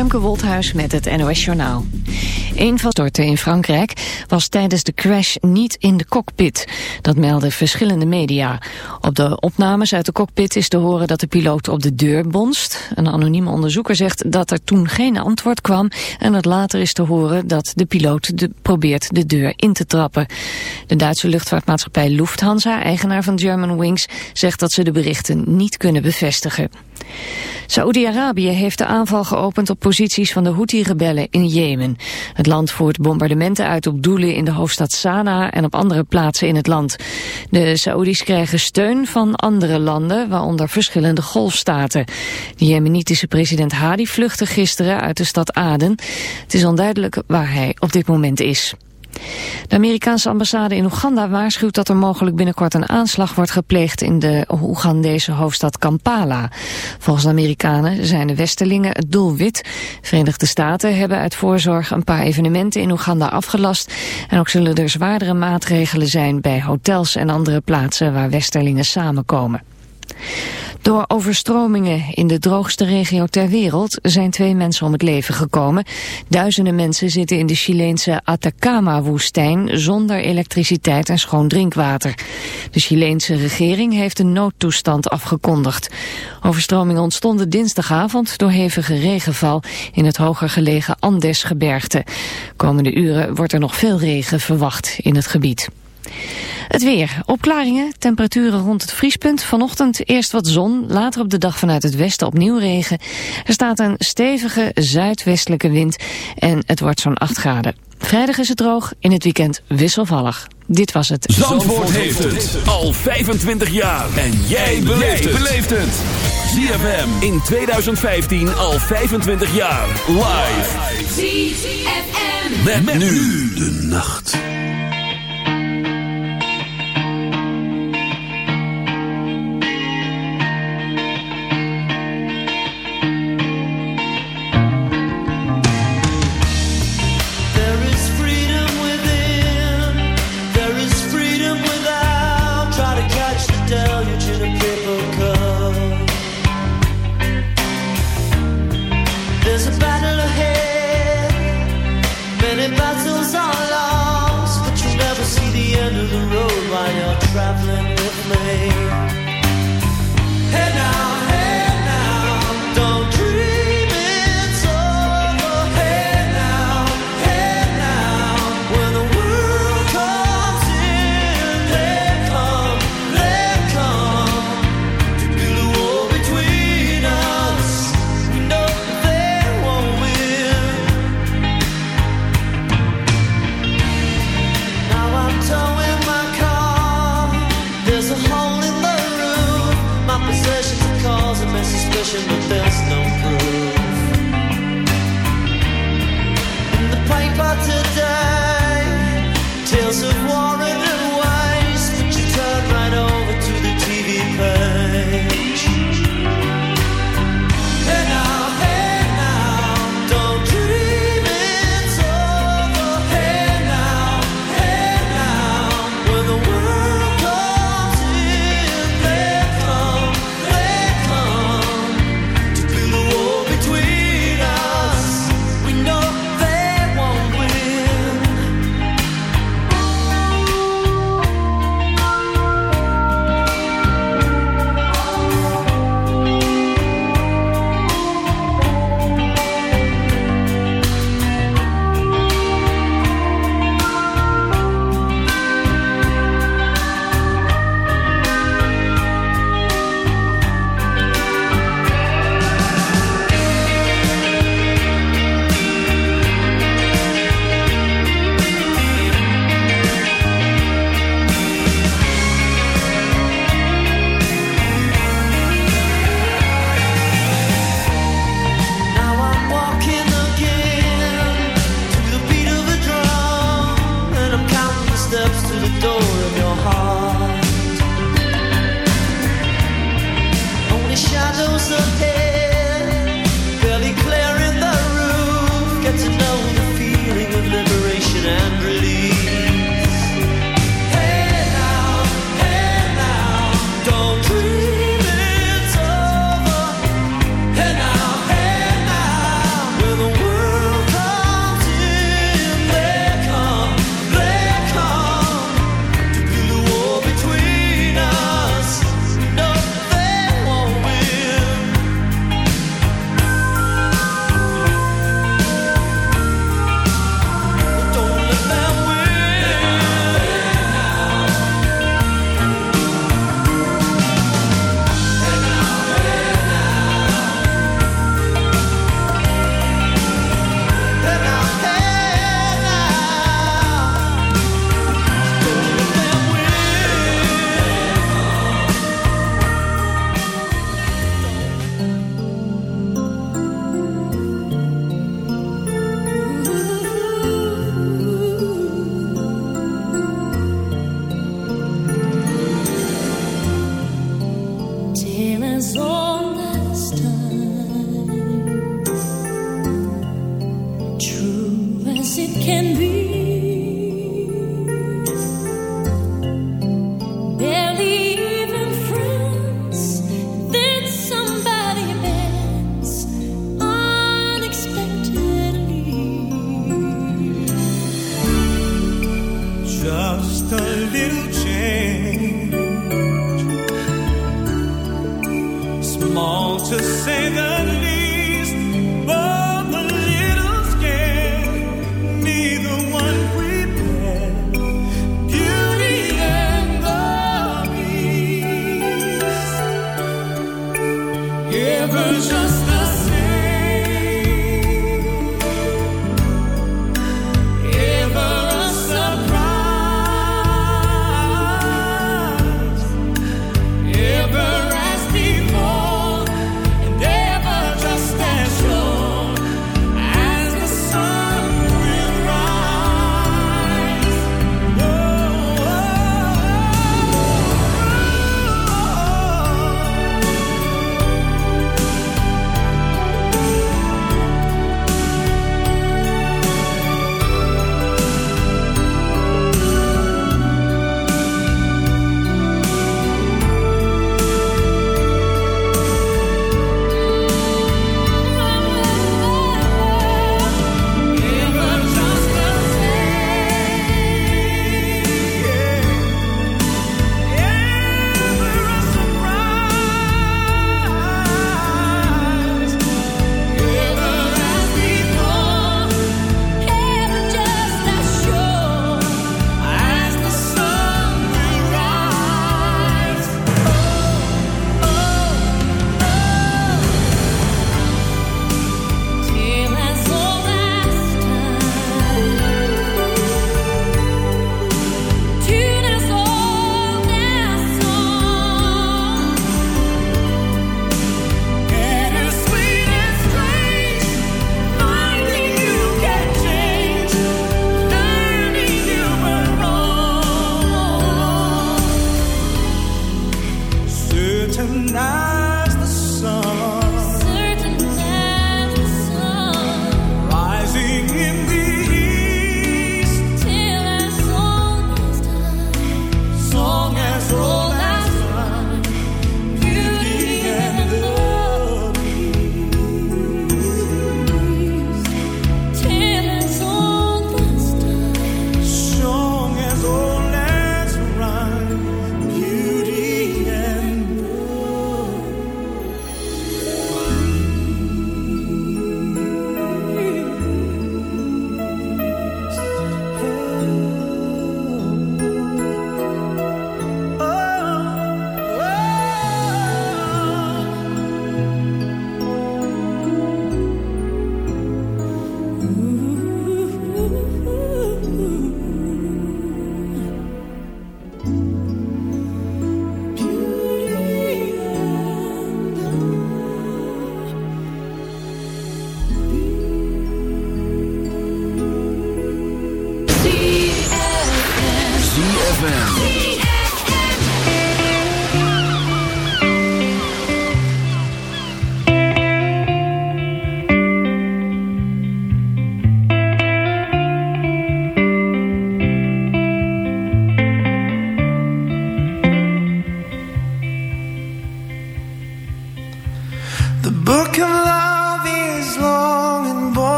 Femke Wolthuis met het NOS Journaal. Een van storten in Frankrijk was tijdens de crash niet in de cockpit. Dat melden verschillende media. Op de opnames uit de cockpit is te horen dat de piloot op de deur bonst. Een anonieme onderzoeker zegt dat er toen geen antwoord kwam... en dat later is te horen dat de piloot probeert de deur in te trappen. De Duitse luchtvaartmaatschappij Lufthansa, eigenaar van Germanwings... zegt dat ze de berichten niet kunnen bevestigen. Saoedi-Arabië heeft de aanval geopend op posities van de Houthi-rebellen in Jemen. Het land voert bombardementen uit op doelen in de hoofdstad Sanaa en op andere plaatsen in het land. De Saoedi's krijgen steun van andere landen, waaronder verschillende golfstaten. De jemenitische president Hadi vluchtte gisteren uit de stad Aden. Het is onduidelijk waar hij op dit moment is. De Amerikaanse ambassade in Oeganda waarschuwt dat er mogelijk binnenkort een aanslag wordt gepleegd in de Oegandese hoofdstad Kampala. Volgens de Amerikanen zijn de Westelingen het doelwit. Verenigde Staten hebben uit voorzorg een paar evenementen in Oeganda afgelast. En ook zullen er zwaardere maatregelen zijn bij hotels en andere plaatsen waar Westerlingen samenkomen. Door overstromingen in de droogste regio ter wereld zijn twee mensen om het leven gekomen. Duizenden mensen zitten in de Chileense Atacama-woestijn zonder elektriciteit en schoon drinkwater. De Chileense regering heeft een noodtoestand afgekondigd. Overstromingen ontstonden dinsdagavond door hevige regenval in het hoger gelegen Andesgebergte. Komende uren wordt er nog veel regen verwacht in het gebied. Het weer. Opklaringen, temperaturen rond het vriespunt. Vanochtend eerst wat zon, later op de dag vanuit het westen opnieuw regen. Er staat een stevige zuidwestelijke wind en het wordt zo'n 8 graden. Vrijdag is het droog, in het weekend wisselvallig. Dit was het. Zandvoort, heeft het al 25 jaar. En jij beleeft het. ZFM in 2015 al 25 jaar. Live. ZFM. met nu de nacht.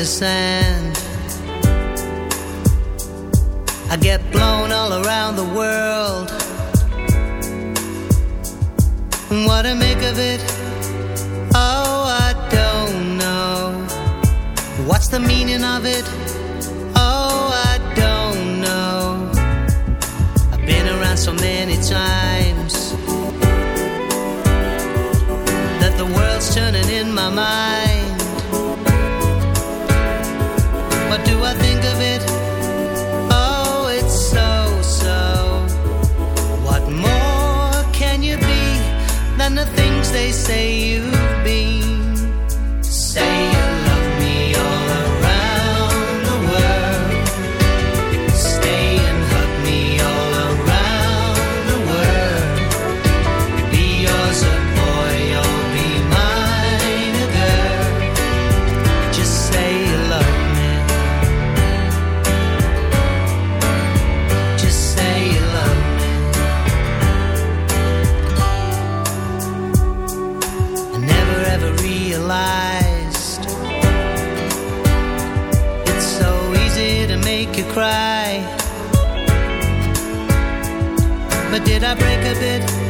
The sand. I get blown all around the world. And What to make of it? Oh, I don't know. What's the meaning of it? say But did I break a bit?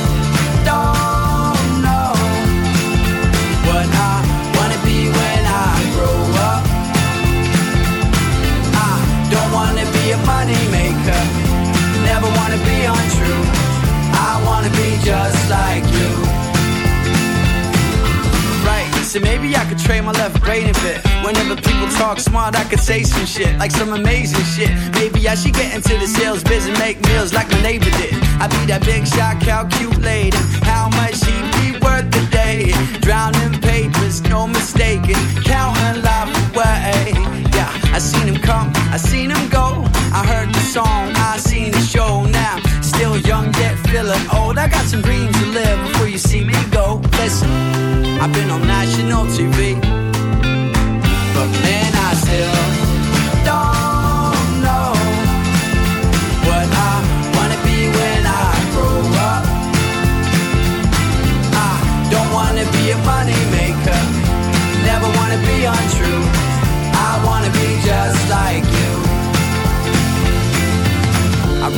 be money maker, never wanna be untrue. I wanna be just like you. Right, so maybe I could trade my left brain a bit. Whenever people talk smart, I could say some shit, like some amazing shit. Maybe I should get into the sales biz and make meals like my neighbor did. I'd be that big shot, calculating how much he be worth a day. Drowning papers, no mistaking, counting life away. Yeah, I seen him come, I seen got some dreams to live before you see me go. Listen, I've been on national TV,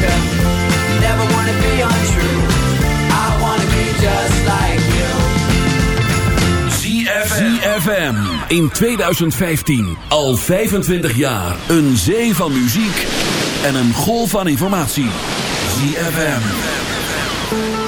maker. Never wanna be untrue. I wanna be just like you. ZFM in 2015 al 25 jaar een zee van muziek en een golf van informatie. ZFM.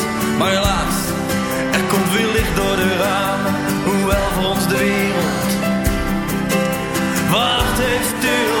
Maar helaas, er komt weer licht door de ramen, hoewel voor ons de wereld wacht heeft stilgestaan.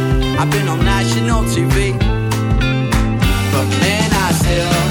I've been on national TV, but man, I still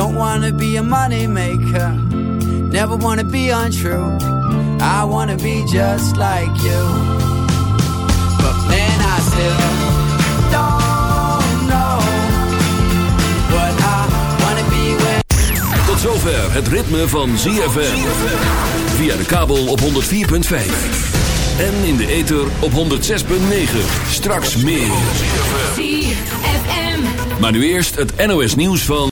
Don't wanna be a money maker. Never wanna be untrue. I wanna be just like you. But man, I still don't know what I wanna be when. Tot zover het ritme van ZFM. Via de kabel op 104.5. En in de ether op 106.9. Straks meer. Maar nu eerst het NOS nieuws van...